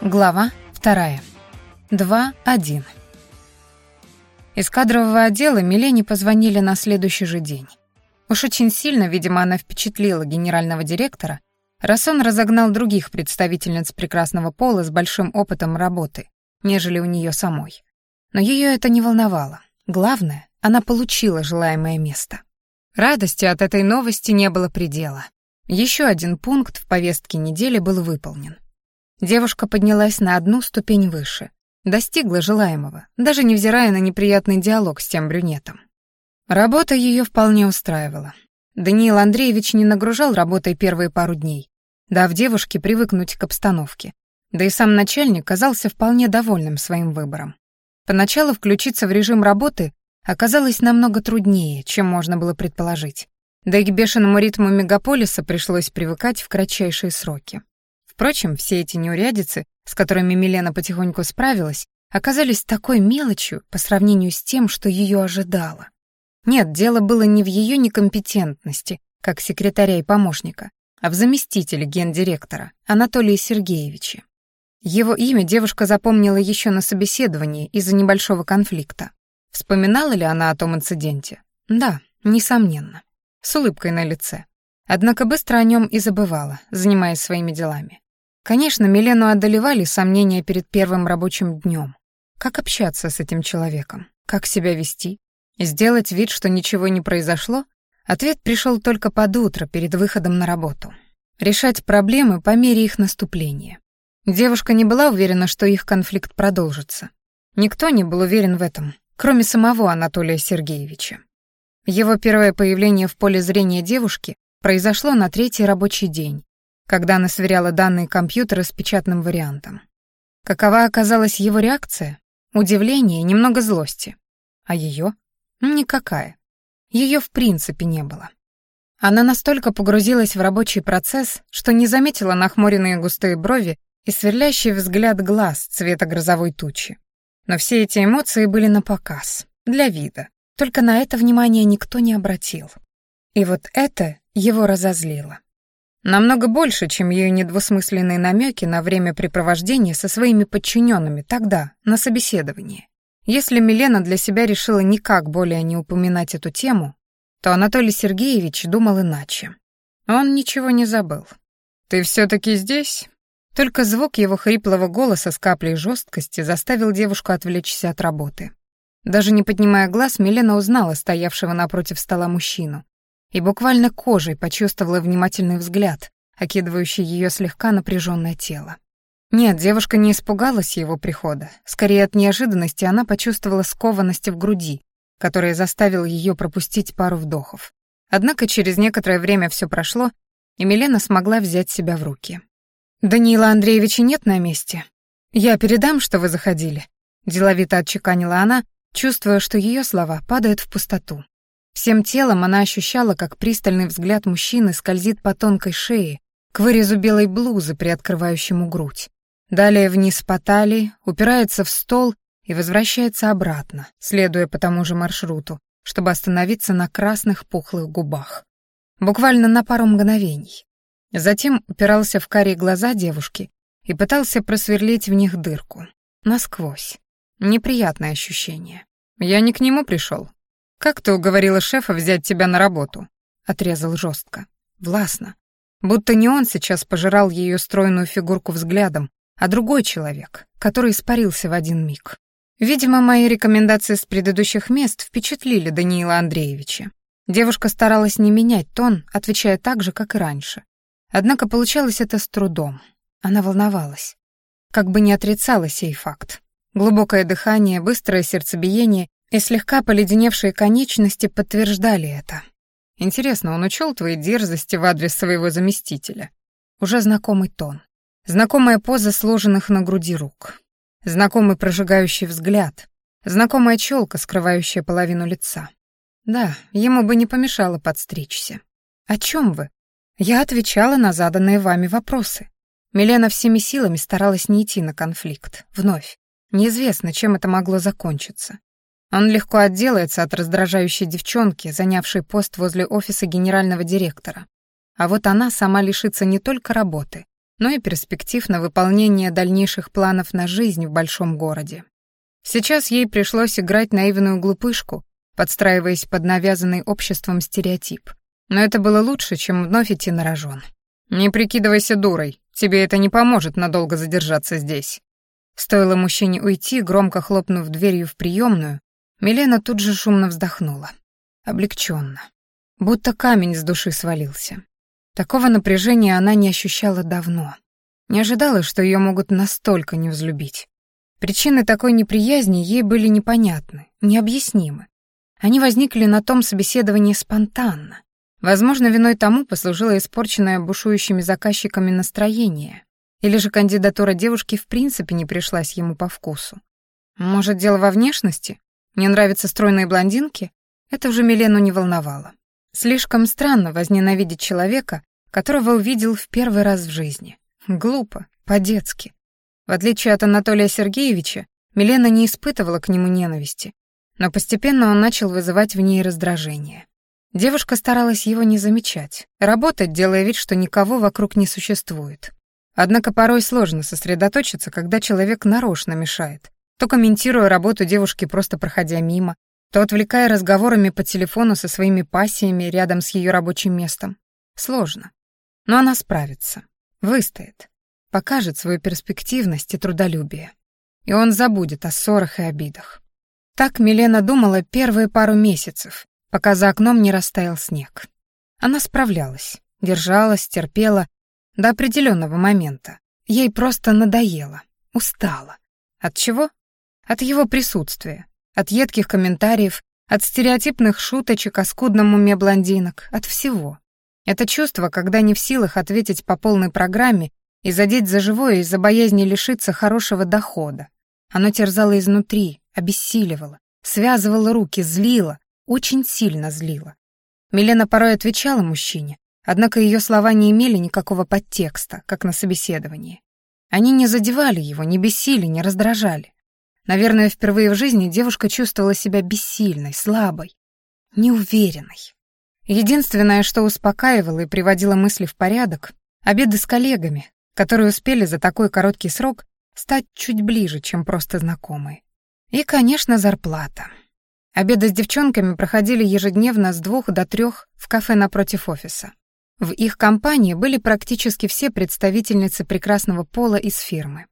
Глава вторая. 2.1. Из кадрового отдела Милене позвонили на следующий же день. Уж очень сильно, видимо, она впечатлила генерального директора, раз он разогнал других представительниц прекрасного пола с большим опытом работы, нежели у нее самой. Но ее это не волновало. Главное, она получила желаемое место. Радости от этой новости не было предела. Еще один пункт в повестке недели был выполнен — Девушка поднялась на одну ступень выше, достигла желаемого, даже невзирая на неприятный диалог с тем брюнетом. Работа ее вполне устраивала. Даниил Андреевич не нагружал работой первые пару дней, дав девушке привыкнуть к обстановке. Да и сам начальник казался вполне довольным своим выбором. Поначалу включиться в режим работы оказалось намного труднее, чем можно было предположить. Да и к бешеному ритму мегаполиса пришлось привыкать в кратчайшие сроки. Впрочем, все эти неурядицы, с которыми Милена потихоньку справилась, оказались такой мелочью по сравнению с тем, что ее ожидало. Нет, дело было не в ее некомпетентности, как секретаря и помощника, а в заместителе гендиректора, Анатолии Сергеевиче. Его имя девушка запомнила еще на собеседовании из-за небольшого конфликта. Вспоминала ли она о том инциденте? Да, несомненно. С улыбкой на лице. Однако быстро о нем и забывала, занимаясь своими делами. Конечно, Милену одолевали сомнения перед первым рабочим днем. Как общаться с этим человеком? Как себя вести? Сделать вид, что ничего не произошло? Ответ пришел только под утро, перед выходом на работу. Решать проблемы по мере их наступления. Девушка не была уверена, что их конфликт продолжится. Никто не был уверен в этом, кроме самого Анатолия Сергеевича. Его первое появление в поле зрения девушки произошло на третий рабочий день, когда она сверяла данные компьютера с печатным вариантом. Какова оказалась его реакция? Удивление и немного злости. А ее? Никакая. Ее в принципе не было. Она настолько погрузилась в рабочий процесс, что не заметила нахмуренные густые брови и сверлящий взгляд глаз цвета грозовой тучи. Но все эти эмоции были на показ, для вида. Только на это внимание никто не обратил. И вот это его разозлило. Намного больше, чем ее недвусмысленные намеки на времяпрепровождение со своими подчиненными тогда, на собеседовании. Если Милена для себя решила никак более не упоминать эту тему, то Анатолий Сергеевич думал иначе. Он ничего не забыл. «Ты все-таки здесь?» Только звук его хриплого голоса с каплей жесткости заставил девушку отвлечься от работы. Даже не поднимая глаз, Милена узнала стоявшего напротив стола мужчину, и буквально кожей почувствовала внимательный взгляд, окидывающий ее слегка напряженное тело. Нет, девушка не испугалась его прихода. Скорее от неожиданности она почувствовала скованность в груди, которая заставила ее пропустить пару вдохов. Однако через некоторое время все прошло, и Милена смогла взять себя в руки. «Даниила Андреевича нет на месте. Я передам, что вы заходили», — деловито отчеканила она, чувствуя, что ее слова падают в пустоту. Всем телом она ощущала, как пристальный взгляд мужчины скользит по тонкой шее, к вырезу белой блузы, приоткрывающему грудь. Далее вниз по талии, упирается в стол и возвращается обратно, следуя по тому же маршруту, чтобы остановиться на красных пухлых губах. Буквально на пару мгновений. Затем упирался в карие глаза девушки и пытался просверлить в них дырку. Насквозь. Неприятное ощущение. «Я не к нему пришел, «Как ты уговорила шефа взять тебя на работу?» — отрезал жестко, властно. Будто не он сейчас пожирал ее стройную фигурку взглядом, а другой человек, который испарился в один миг. Видимо, мои рекомендации с предыдущих мест впечатлили Даниила Андреевича. Девушка старалась не менять тон, отвечая так же, как и раньше. Однако получалось это с трудом. Она волновалась. Как бы не отрицала сей факт. Глубокое дыхание, быстрое сердцебиение и слегка поледеневшие конечности подтверждали это. Интересно, он учел твои дерзости в адрес своего заместителя? Уже знакомый тон. Знакомая поза сложенных на груди рук. Знакомый прожигающий взгляд. Знакомая челка, скрывающая половину лица. Да, ему бы не помешало подстричься. О чем вы? Я отвечала на заданные вами вопросы. Милена всеми силами старалась не идти на конфликт. Вновь. Неизвестно, чем это могло закончиться. Он легко отделается от раздражающей девчонки, занявшей пост возле офиса генерального директора. А вот она сама лишится не только работы, но и перспектив на выполнение дальнейших планов на жизнь в большом городе. Сейчас ей пришлось играть наивную глупышку, подстраиваясь под навязанный обществом стереотип. Но это было лучше, чем вновь идти на рожон. «Не прикидывайся дурой, тебе это не поможет надолго задержаться здесь». Стоило мужчине уйти, громко хлопнув дверью в приемную, Милена тут же шумно вздохнула. Облегченно. Будто камень с души свалился. Такого напряжения она не ощущала давно. Не ожидала, что ее могут настолько не взлюбить. Причины такой неприязни ей были непонятны, необъяснимы. Они возникли на том собеседовании спонтанно. Возможно, виной тому послужило испорченное бушующими заказчиками настроение, или же кандидатура девушки в принципе не пришлась ему по вкусу. Может, дело во внешности? Не нравятся стройные блондинки? Это уже Милену не волновало. Слишком странно возненавидеть человека, которого увидел в первый раз в жизни. Глупо, по-детски. В отличие от Анатолия Сергеевича, Милена не испытывала к нему ненависти, но постепенно он начал вызывать в ней раздражение. Девушка старалась его не замечать, работать, делая вид, что никого вокруг не существует. Однако порой сложно сосредоточиться, когда человек нарочно мешает, то комментируя работу девушки, просто проходя мимо, то отвлекая разговорами по телефону со своими пассиями рядом с ее рабочим местом. Сложно. Но она справится, выстоит, покажет свою перспективность и трудолюбие. И он забудет о ссорах и обидах. Так Милена думала первые пару месяцев, пока за окном не растаял снег. Она справлялась, держалась, терпела до определенного момента. Ей просто надоело, устала. От чего? От его присутствия, от едких комментариев, от стереотипных шуточек о скудном уме блондинок, от всего. Это чувство, когда не в силах ответить по полной программе и задеть за живое из-за боязни лишиться хорошего дохода. Оно терзало изнутри, обессиливало, связывало руки, злило, очень сильно злило. Милена порой отвечала мужчине, однако ее слова не имели никакого подтекста, как на собеседовании. Они не задевали его, не бесили, не раздражали. Наверное, впервые в жизни девушка чувствовала себя бессильной, слабой, неуверенной. Единственное, что успокаивало и приводило мысли в порядок, обеды с коллегами, которые успели за такой короткий срок стать чуть ближе, чем просто знакомые. И, конечно, зарплата. Обеды с девчонками проходили ежедневно с двух до трех в кафе напротив офиса. В их компании были практически все представительницы прекрасного пола из фирмы.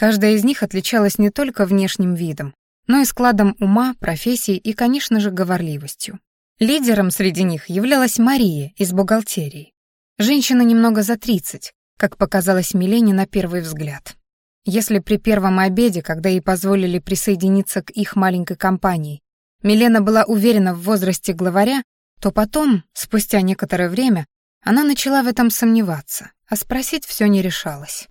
Каждая из них отличалась не только внешним видом, но и складом ума, профессией и, конечно же, говорливостью. Лидером среди них являлась Мария из бухгалтерии. Женщина немного за 30, как показалось Милене на первый взгляд. Если при первом обеде, когда ей позволили присоединиться к их маленькой компании, Милена была уверена в возрасте главаря, то потом, спустя некоторое время, она начала в этом сомневаться, а спросить все не решалась.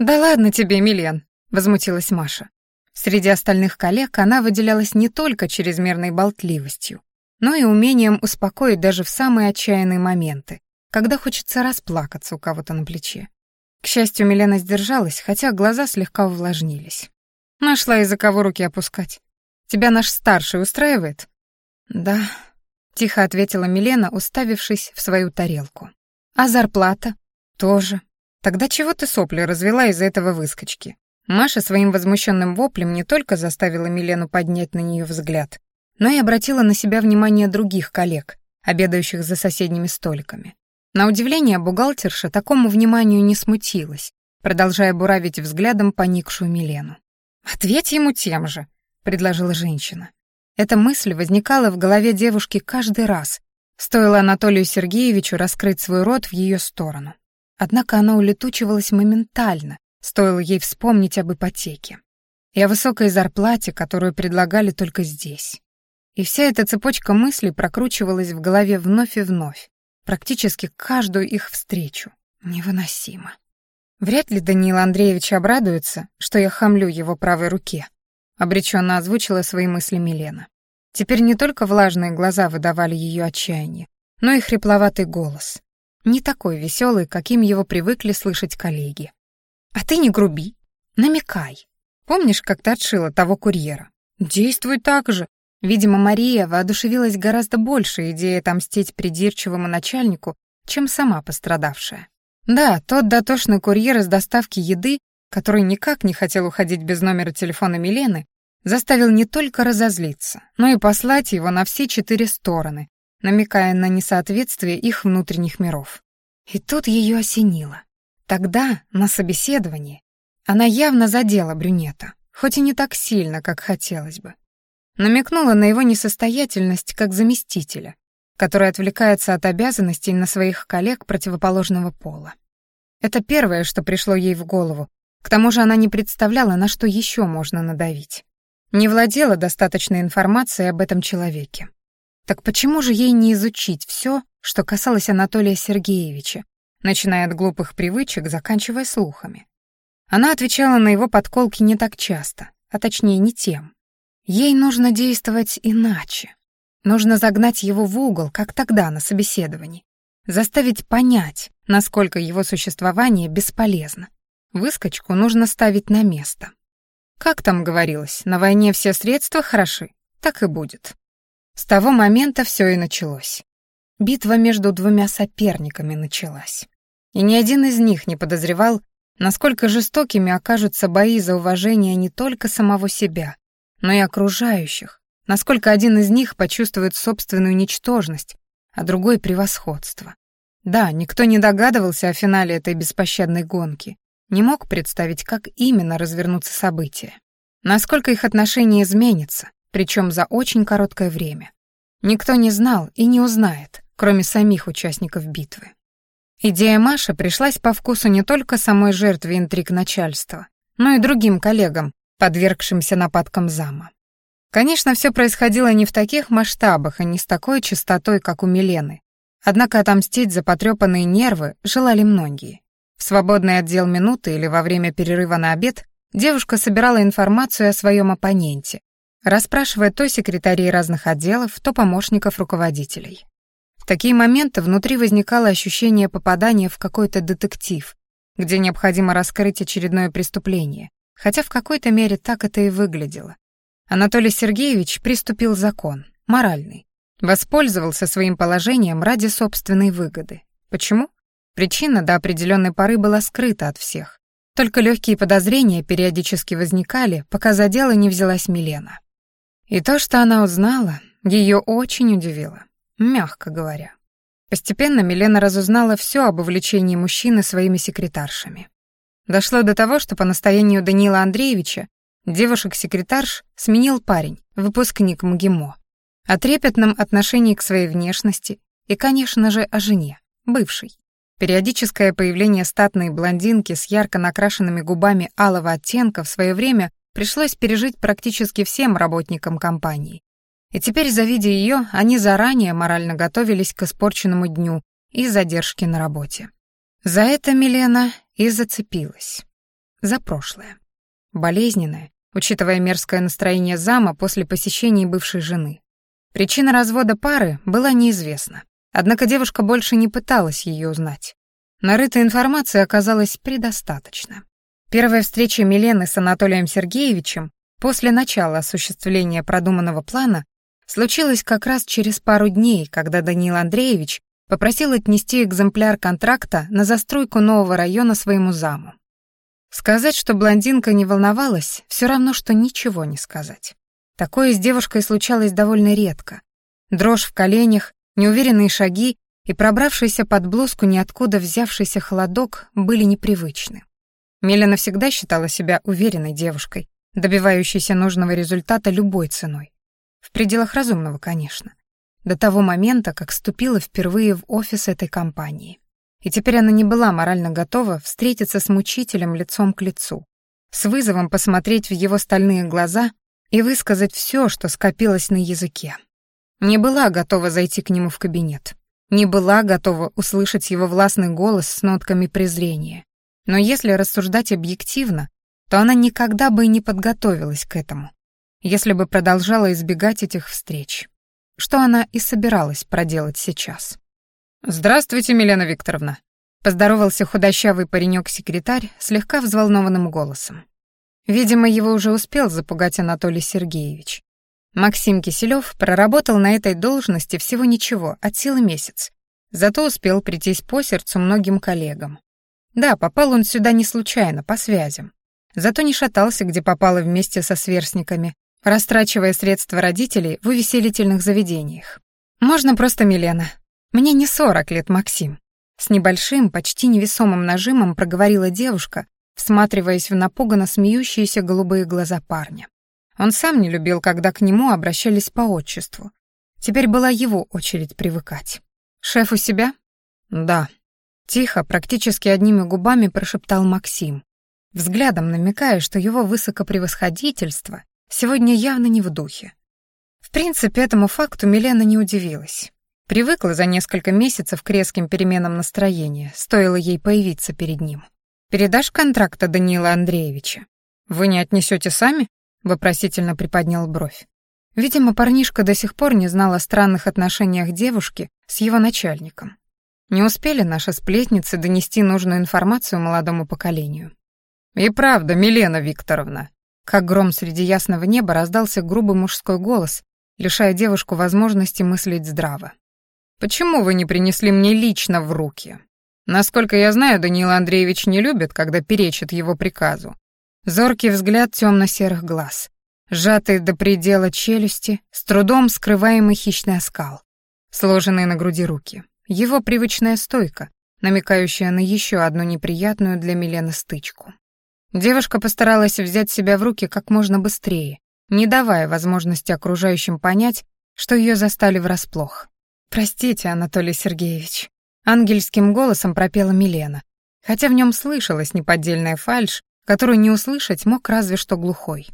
«Да ладно тебе, Милен», — возмутилась Маша. Среди остальных коллег она выделялась не только чрезмерной болтливостью, но и умением успокоить даже в самые отчаянные моменты, когда хочется расплакаться у кого-то на плече. К счастью, Милена сдержалась, хотя глаза слегка увлажнились. Нашла из-за кого руки опускать. Тебя наш старший устраивает? Да, тихо ответила Милена, уставившись в свою тарелку. А зарплата? Тоже. Тогда чего ты сопли развела из-за этого выскочки? Маша своим возмущенным воплем не только заставила Милену поднять на нее взгляд, но и обратила на себя внимание других коллег, обедающих за соседними столиками. На удивление бухгалтерша такому вниманию не смутилась, продолжая буравить взглядом поникшую Милену. «Ответь ему тем же», — предложила женщина. Эта мысль возникала в голове девушки каждый раз, стоило Анатолию Сергеевичу раскрыть свой рот в ее сторону. Однако она улетучивалась моментально, Стоило ей вспомнить об ипотеке и о высокой зарплате, которую предлагали только здесь. И вся эта цепочка мыслей прокручивалась в голове вновь и вновь, практически каждую их встречу. Невыносимо. Вряд ли Даниил Андреевич обрадуется, что я хамлю его правой руке, обреченно озвучила свои мысли Милена. Теперь не только влажные глаза выдавали ее отчаяние, но и хрипловатый голос. Не такой веселый, каким его привыкли слышать коллеги. А ты не груби, намекай. Помнишь, как ты отшила того курьера? Действуй так же. Видимо, Мария воодушевилась гораздо больше идеей отомстить придирчивому начальнику, чем сама пострадавшая. Да, тот дотошный курьер из доставки еды, который никак не хотел уходить без номера телефона Милены, заставил не только разозлиться, но и послать его на все четыре стороны, намекая на несоответствие их внутренних миров. И тут ее осенило. Тогда, на собеседовании, она явно задела брюнета, хоть и не так сильно, как хотелось бы. Намекнула на его несостоятельность как заместителя, который отвлекается от обязанностей на своих коллег противоположного пола. Это первое, что пришло ей в голову. К тому же она не представляла, на что еще можно надавить. Не владела достаточной информацией об этом человеке. Так почему же ей не изучить все, что касалось Анатолия Сергеевича, начиная от глупых привычек, заканчивая слухами? Она отвечала на его подколки не так часто, а точнее не тем. Ей нужно действовать иначе. Нужно загнать его в угол, как тогда на собеседовании. Заставить понять, насколько его существование бесполезно. Выскочку нужно ставить на место. Как там говорилось, на войне все средства хороши, так и будет. С того момента все и началось. Битва между двумя соперниками началась. И ни один из них не подозревал, насколько жестокими окажутся бои за уважение не только самого себя, но и окружающих, насколько один из них почувствует собственную ничтожность, а другой — превосходство. Да, никто не догадывался о финале этой беспощадной гонки, не мог представить, как именно развернутся события, насколько их отношения изменятся, причем за очень короткое время. Никто не знал и не узнает, кроме самих участников битвы. Идея Маши пришлась по вкусу не только самой жертве интриг начальства, но и другим коллегам, подвергшимся нападкам зама. Конечно, все происходило не в таких масштабах и не с такой частотой, как у Милены. Однако отомстить за потрепанные нервы желали многие. В свободный отдел минуты или во время перерыва на обед девушка собирала информацию о своем оппоненте, расспрашивая то секретарей разных отделов, то помощников руководителей. Такие моменты внутри возникало ощущение попадания в какой-то детектив, где необходимо раскрыть очередное преступление, хотя в какой-то мере так это и выглядело. Анатолий Сергеевич приступил закон, моральный, воспользовался своим положением ради собственной выгоды. Почему? Причина до определенной поры была скрыта от всех. Только легкие подозрения периодически возникали, пока за дело не взялась Милена. И то, что она узнала, ее очень удивило, мягко говоря. Постепенно Милена разузнала все об увлечении мужчины своими секретаршами. Дошло до того, что по настоянию Даниила Андреевича девушек-секретарш сменил парень, выпускник МГИМО. О трепетном отношении к своей внешности и, конечно же, о жене, бывшей. Периодическое появление статной блондинки с ярко накрашенными губами алого оттенка в свое время пришлось пережить практически всем работникам компании. И теперь, завидя ее, они заранее морально готовились к испорченному дню и задержке на работе. За это Милена и зацепилась. За прошлое. Болезненное, учитывая мерзкое настроение зама после посещения бывшей жены. Причина развода пары была неизвестна. Однако девушка больше не пыталась ее узнать. Нарытой информации оказалось предостаточно. Первая встреча Милены с Анатолием Сергеевичем после начала осуществления продуманного плана случилась как раз через пару дней, когда Даниил Андреевич попросил отнести экземпляр контракта на застройку нового района своему заму. Сказать, что блондинка не волновалась, все равно, что ничего не сказать. Такое с девушкой случалось довольно редко. Дрожь в коленях, неуверенные шаги и пробравшийся под блузку ниоткуда взявшийся холодок были непривычны. Милена всегда считала себя уверенной девушкой, добивающейся нужного результата любой ценой. В пределах разумного, конечно. До того момента, как ступила впервые в офис этой компании. И теперь она не была морально готова встретиться с мучителем лицом к лицу, с вызовом посмотреть в его стальные глаза и высказать все, что скопилось на языке. Не была готова зайти к нему в кабинет. Не была готова услышать его властный голос с нотками презрения. Но если рассуждать объективно, то она никогда бы и не подготовилась к этому, если бы продолжала избегать этих встреч. Что она и собиралась проделать сейчас. «Здравствуйте, Милена Викторовна», — поздоровался худощавый паренек-секретарь слегка взволнованным голосом. Видимо, его уже успел запугать Анатолий Сергеевич. Максим Киселев проработал на этой должности всего ничего, от силы месяц, зато успел прийтись по сердцу многим коллегам. Да, попал он сюда не случайно, по связям. Зато не шатался, где попало вместе со сверстниками, растрачивая средства родителей в увеселительных заведениях. Можно просто Милена. Мне не сорок лет, Максим. С небольшим, почти невесомым нажимом проговорила девушка, всматриваясь в напуганно смеющиеся голубые глаза парня. Он сам не любил, когда к нему обращались по отчеству. Теперь была его очередь привыкать. «Шеф у себя?» «Да». Тихо, практически одними губами прошептал Максим, взглядом намекая, что его высокопревосходительство сегодня явно не в духе. В принципе, этому факту Милена не удивилась. Привыкла за несколько месяцев к резким переменам настроения, стоило ей появиться перед ним. «Передашь контракта Даниила Андреевича?» «Вы не отнесете сами?» — вопросительно приподнял бровь. Видимо, парнишка до сих пор не знал о странных отношениях девушки с его начальником. Не успели наши сплетницы донести нужную информацию молодому поколению. «И правда, Милена Викторовна!» Как гром среди ясного неба раздался грубый мужской голос, лишая девушку возможности мыслить здраво. «Почему вы не принесли мне лично в руки? Насколько я знаю, Даниил Андреевич не любит, когда перечит его приказу. Зоркий взгляд темно-серых глаз, сжатые до предела челюсти, с трудом скрываемый хищный оскал, сложенные на груди руки. Его привычная стойка, намекающая на еще одну неприятную для Милены стычку. Девушка постаралась взять себя в руки как можно быстрее, не давая возможности окружающим понять, что ее застали врасплох. «Простите, Анатолий Сергеевич», — ангельским голосом пропела Милена, хотя в нем слышалась неподдельная фальшь, которую не услышать мог разве что глухой.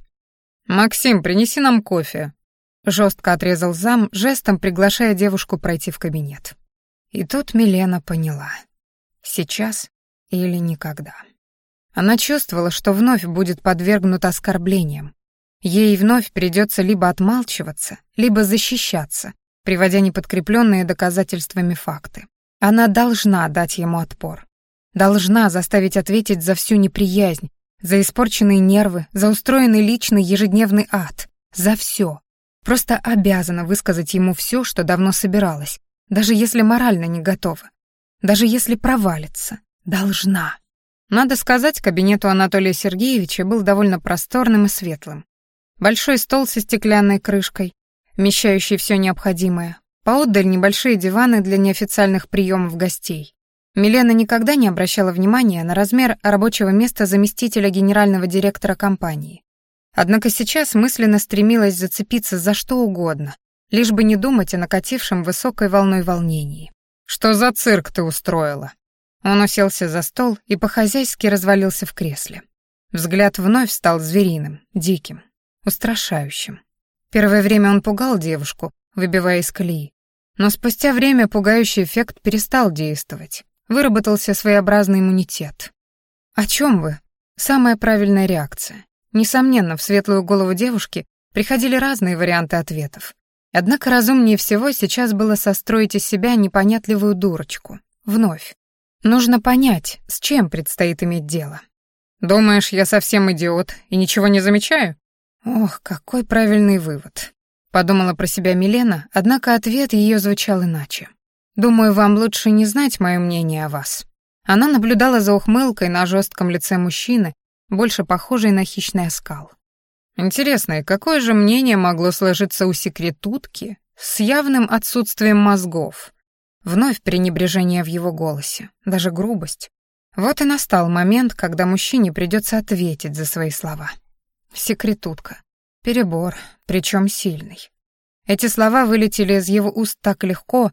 «Максим, принеси нам кофе», — жестко отрезал зам, жестом приглашая девушку пройти в кабинет. И тут Милена поняла. Сейчас или никогда. Она чувствовала, что вновь будет подвергнута оскорблениям. Ей вновь придется либо отмалчиваться, либо защищаться, приводя неподкрепленные доказательствами факты. Она должна дать ему отпор. Должна заставить ответить за всю неприязнь, за испорченные нервы, за устроенный личный ежедневный ад, за все. Просто обязана высказать ему все, что давно собиралась, даже если морально не готова, даже если провалится. Должна. Надо сказать, кабинет у Анатолия Сергеевича был довольно просторным и светлым. Большой стол со стеклянной крышкой, вмещающий все необходимое. Поотдаль небольшие диваны для неофициальных приемов гостей. Милена никогда не обращала внимания на размер рабочего места заместителя генерального директора компании. Однако сейчас мысленно стремилась зацепиться за что угодно, лишь бы не думать о накатившем высокой волной волнении. «Что за цирк ты устроила?» Он уселся за стол и по-хозяйски развалился в кресле. Взгляд вновь стал звериным, диким, устрашающим. Первое время он пугал девушку, выбивая из колеи. Но спустя время пугающий эффект перестал действовать. Выработался своеобразный иммунитет. «О чем вы?» Самая правильная реакция. Несомненно, в светлую голову девушки приходили разные варианты ответов. Однако разумнее всего сейчас было состроить из себя непонятливую дурочку. Вновь. Нужно понять, с чем предстоит иметь дело. Думаешь, я совсем идиот и ничего не замечаю? Ох, какой правильный вывод. Подумала про себя Милена, однако ответ ее звучал иначе. Думаю, вам лучше не знать мое мнение о вас. Она наблюдала за ухмылкой на жестком лице мужчины, больше похожей на хищный оскал. Интересно, какое же мнение могло сложиться у секретутки с явным отсутствием мозгов, Вновь пренебрежение в его голосе, даже грубость. Вот и настал момент, когда мужчине придется ответить за свои слова. Секретутка. Перебор, причем сильный. Эти слова вылетели из его уст так легко,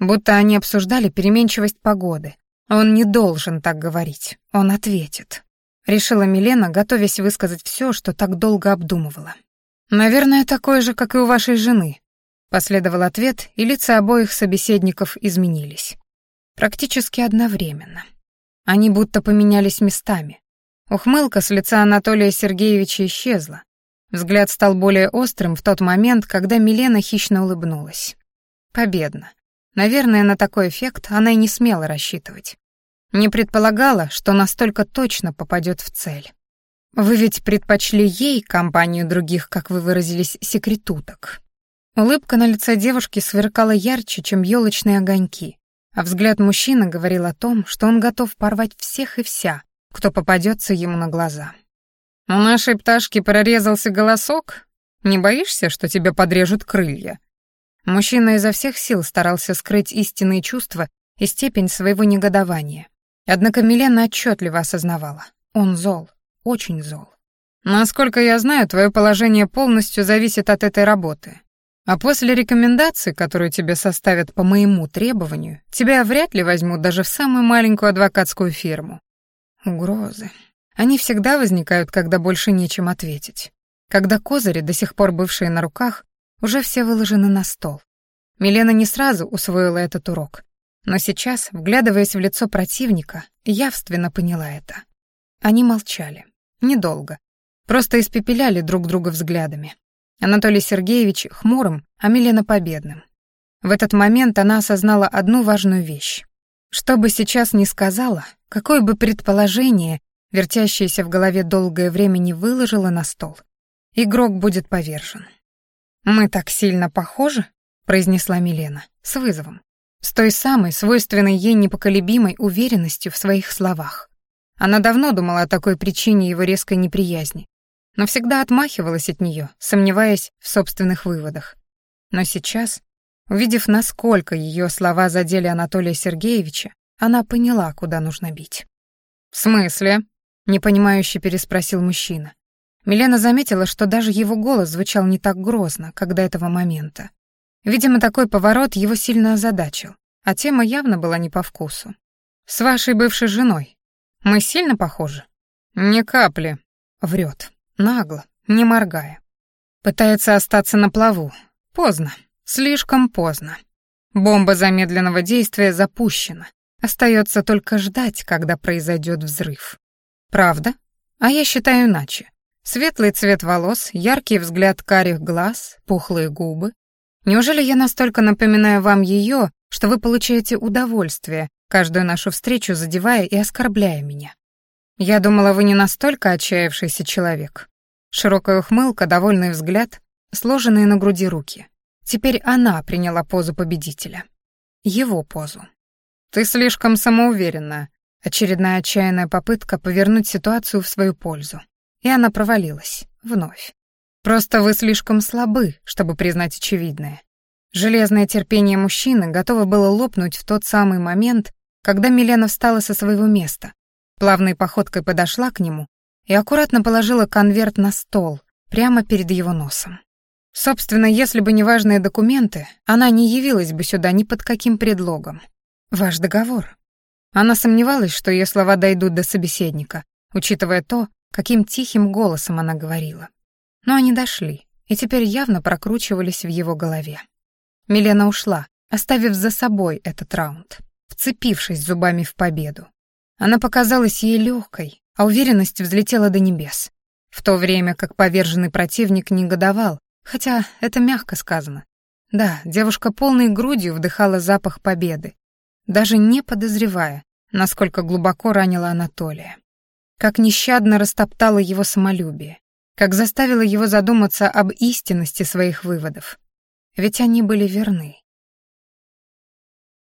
будто они обсуждали переменчивость погоды. Он не должен так говорить, он ответит. Решила Милена, готовясь высказать все, что так долго обдумывала. «Наверное, такое же, как и у вашей жены», Последовал ответ, и лица обоих собеседников изменились. Практически одновременно. Они будто поменялись местами. Ухмылка с лица Анатолия Сергеевича исчезла. Взгляд стал более острым в тот момент, когда Милена хищно улыбнулась. Победно. Наверное, на такой эффект она и не смела рассчитывать. Не предполагала, что настолько точно попадет в цель. Вы ведь предпочли ей компанию других, как вы выразились, секретуток. Улыбка на лице девушки сверкала ярче, чем елочные огоньки, а взгляд мужчины говорил о том, что он готов порвать всех и вся, кто попадется ему на глаза. «У нашей пташки прорезался голосок? Не боишься, что тебе подрежут крылья?» Мужчина изо всех сил старался скрыть истинные чувства и степень своего негодования. Однако Милена отчетливо осознавала. Он зол, очень зол. «Насколько я знаю, твое положение полностью зависит от этой работы. А после рекомендации, которую тебе составят по моему требованию, тебя вряд ли возьмут даже в самую маленькую адвокатскую фирму. Угрозы. Они всегда возникают, когда больше нечем ответить. Когда козыри, до сих пор бывшие на руках, уже все выложены на стол. Милена не сразу усвоила этот урок, но сейчас, вглядываясь в лицо противника, явственно поняла это. Они молчали. Недолго. Просто испепеляли друг друга взглядами. Анатолий Сергеевич хмурым, а Милена победным. В этот момент она осознала одну важную вещь. Что бы сейчас ни сказала, какое бы предположение, вертящееся в голове долгое время, не выложила на стол, игрок будет повержен. «Мы так сильно похожи?» — произнесла Милена с вызовом, с той самой, свойственной ей непоколебимой уверенностью в своих словах. Она давно думала о такой причине его резкой неприязни, но всегда отмахивалась от нее, сомневаясь в собственных выводах. Но сейчас, увидев, насколько ее слова задели Анатолия Сергеевича, она поняла, куда нужно бить. «В смысле?» — непонимающе переспросил мужчина. Милена заметила, что даже его голос звучал не так грозно, как до этого момента. Видимо, такой поворот его сильно озадачил, а тема явно была не по вкусу. «С вашей бывшей женой. Мы сильно похожи?» «Ни капли», — врет, нагло, не моргая. Пытается остаться на плаву. Поздно, слишком поздно. Бомба замедленного действия запущена. Остается только ждать, когда произойдет взрыв. Правда? А я считаю иначе. Светлый цвет волос, яркий взгляд карих глаз, пухлые губы. Неужели я настолько напоминаю вам ее, что вы получаете удовольствие, каждую нашу встречу задевая и оскорбляя меня? Я думала, вы не настолько отчаявшийся человек. Широкая ухмылка, довольный взгляд, сложенные на груди руки. Теперь она приняла позу победителя. Его позу. Ты слишком самоуверенна. Очередная отчаянная попытка повернуть ситуацию в свою пользу. И она провалилась. Вновь. Просто вы слишком слабы, чтобы признать очевидное. Железное терпение мужчины готово было лопнуть в тот самый момент, когда Милена встала со своего места, плавной походкой подошла к нему и аккуратно положила конверт на стол, прямо перед его носом. Собственно, если бы не важные документы, она не явилась бы сюда ни под каким предлогом. Ваш договор. Она сомневалась, что ее слова дойдут до собеседника, учитывая то, каким тихим голосом она говорила. Но они дошли, и теперь явно прокручивались в его голове. Милена ушла, оставив за собой этот раунд, вцепившись зубами в победу. Она показалась ей легкой, а уверенность взлетела до небес. В то время как поверженный противник негодовал, хотя это мягко сказано. Да, девушка полной грудью вдыхала запах победы, даже не подозревая, насколько глубоко ранила Анатолия как нещадно растоптала его самолюбие, как заставила его задуматься об истинности своих выводов. Ведь они были верны.